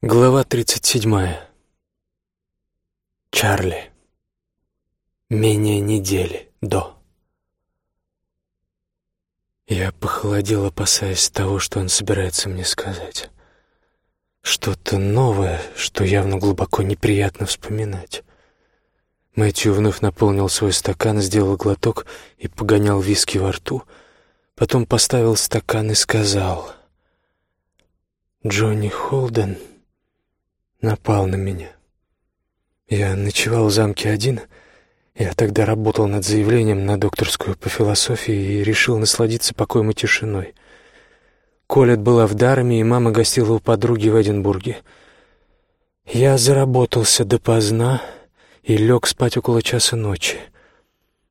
Глава 37. Чарли. Менее недели до. Я похолодел, опасаясь того, что он собирается мне сказать. Что-то новое, что явно глубоко неприятно вспоминать. Мэтью вновь наполнил свой стакан, сделал глоток и погонял виски во рту. Потом поставил стакан и сказал... «Джонни Холден...» напал на меня. Я ночевал в замке один. Я тогда работал над заявлением на докторскую по философии и решил насладиться покоем и тишиной. Колет была в Дарме, и мама гостила у подруги в Эдинбурге. Я заработался допоздна и лег спать около часа ночи.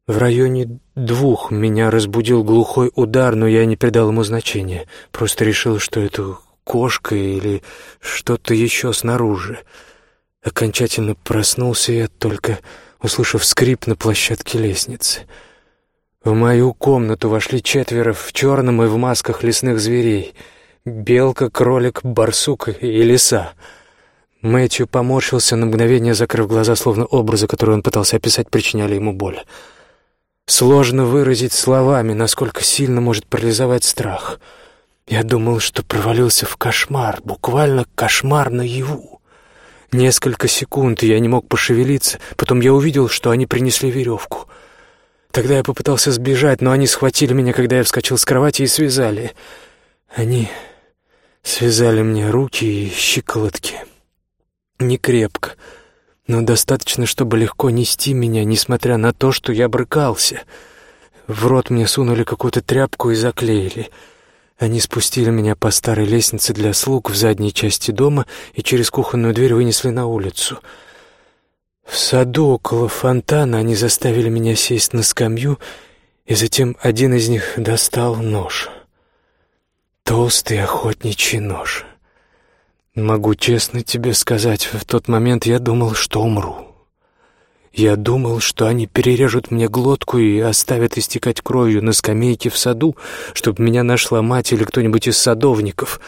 В районе двух меня разбудил глухой удар, но я не придал ему значения. Просто решил, что это кошка или что-то еще снаружи. Окончательно проснулся я только, услышав скрип на площадке лестницы. В мою комнату вошли четверо в черном и в масках лесных зверей. Белка, кролик, барсук и лиса. Мэтью поморщился на мгновение, закрыв глаза, словно образы, которые он пытался описать, причиняли ему боль. Сложно выразить словами, насколько сильно может парализовать страх — я думал, что провалился в кошмар, буквально кошмар наяву. Несколько секунд я не мог пошевелиться, потом я увидел, что они принесли веревку. Тогда я попытался сбежать, но они схватили меня, когда я вскочил с кровати, и связали. Они связали мне руки и щиколотки. Не крепко, но достаточно, чтобы легко нести меня, несмотря на то, что я брыкался. В рот мне сунули какую-то тряпку и заклеили — они спустили меня по старой лестнице для слуг в задней части дома и через кухонную дверь вынесли на улицу. В саду около фонтана они заставили меня сесть на скамью, и затем один из них достал нож. Толстый охотничий нож. Могу честно тебе сказать, в тот момент я думал, что умру. Я думал, что они перережут мне глотку и оставят истекать кровью на скамейке в саду, чтобы меня нашла мать или кто-нибудь из садовников.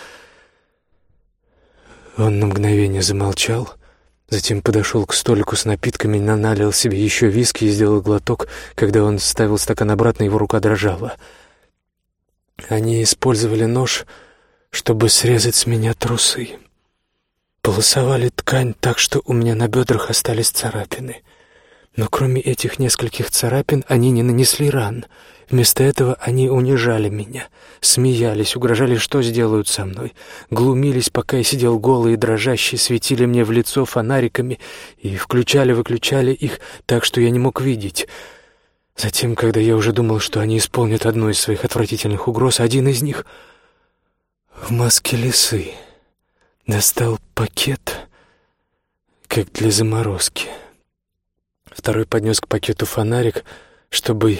Он на мгновение замолчал, затем подошел к столику с напитками, налил себе еще виски и сделал глоток. Когда он ставил стакан обратно, его рука дрожала. Они использовали нож, чтобы срезать с меня трусы. Полосовали ткань так, что у меня на бедрах остались царапины — но кроме этих нескольких царапин они не нанесли ран. Вместо этого они унижали меня, смеялись, угрожали, что сделают со мной, глумились, пока я сидел голый и дрожащий, светили мне в лицо фонариками и включали-выключали их так, что я не мог видеть. Затем, когда я уже думал, что они исполнят одну из своих отвратительных угроз, один из них в маске лисы достал пакет, как для заморозки. Второй поднес к пакету фонарик, чтобы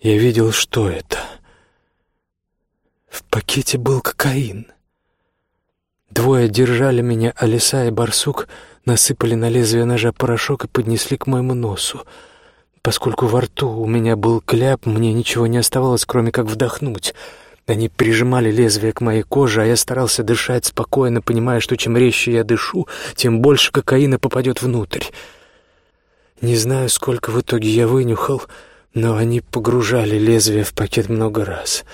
я видел, что это. В пакете был кокаин. Двое держали меня, а лиса и барсук насыпали на лезвие ножа порошок и поднесли к моему носу. Поскольку во рту у меня был кляп, мне ничего не оставалось, кроме как вдохнуть. Они прижимали лезвие к моей коже, а я старался дышать спокойно, понимая, что чем резче я дышу, тем больше кокаина попадет внутрь. Не знаю, сколько в итоге я вынюхал, но они погружали лезвие в пакет много раз.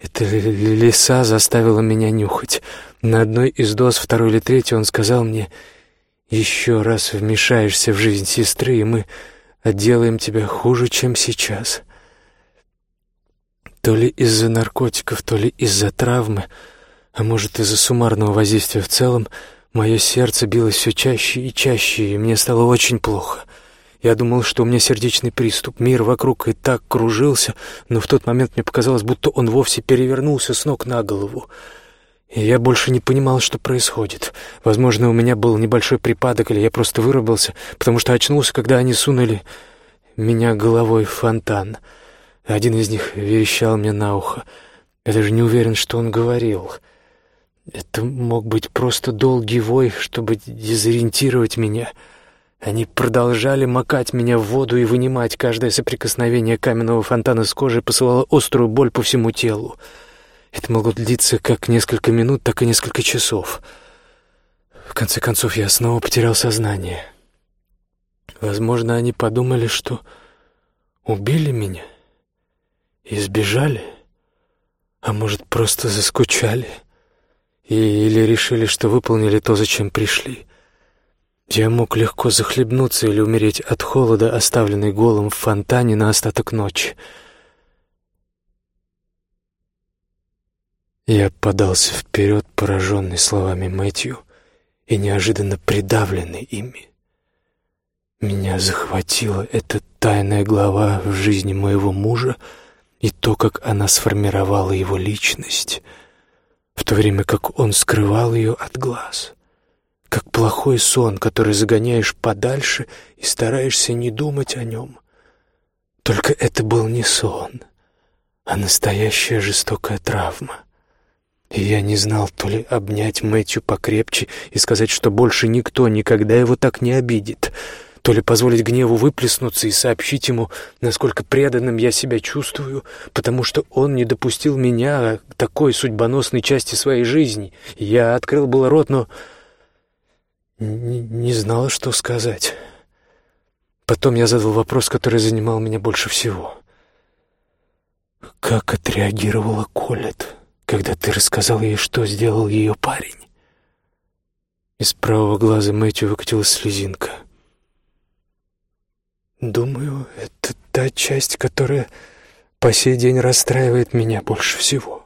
Эта лиса заставила меня нюхать. На одной из доз, второй или третьей, он сказал мне, «Еще раз вмешаешься в жизнь сестры, и мы отделаем тебя хуже, чем сейчас». То ли из-за наркотиков, то ли из-за травмы, а может, из-за суммарного воздействия в целом, мое сердце билось все чаще и чаще, и мне стало очень плохо — я думал, что у меня сердечный приступ, мир вокруг и так кружился, но в тот момент мне показалось, будто он вовсе перевернулся с ног на голову. И я больше не понимал, что происходит. Возможно, у меня был небольшой припадок, или я просто вырубился, потому что очнулся, когда они сунули меня головой в фонтан. Один из них верещал мне на ухо. Я даже не уверен, что он говорил. Это мог быть просто долгий вой, чтобы дезориентировать меня — они продолжали макать меня в воду и вынимать. Каждое соприкосновение каменного фонтана с кожей посылало острую боль по всему телу. Это могло длиться как несколько минут, так и несколько часов. В конце концов, я снова потерял сознание. Возможно, они подумали, что убили меня и сбежали, а может, просто заскучали и, или решили, что выполнили то, зачем пришли. Я мог легко захлебнуться или умереть от холода, оставленный голым в фонтане на остаток ночи. Я подался вперед, пораженный словами Мэтью и неожиданно придавленный ими. Меня захватила эта тайная глава в жизни моего мужа и то, как она сформировала его личность, в то время как он скрывал ее от глаз, как плохой сон, который загоняешь подальше и стараешься не думать о нем. Только это был не сон, а настоящая жестокая травма. И я не знал, то ли обнять Мэтью покрепче и сказать, что больше никто никогда его так не обидит, то ли позволить гневу выплеснуться и сообщить ему, насколько преданным я себя чувствую, потому что он не допустил меня к такой судьбоносной части своей жизни. Я открыл был рот, но не, знала, что сказать. Потом я задал вопрос, который занимал меня больше всего. Как отреагировала Колет? когда ты рассказал ей, что сделал ее парень?» Из правого глаза Мэтью выкатилась слезинка. «Думаю, это та часть, которая по сей день расстраивает меня больше всего.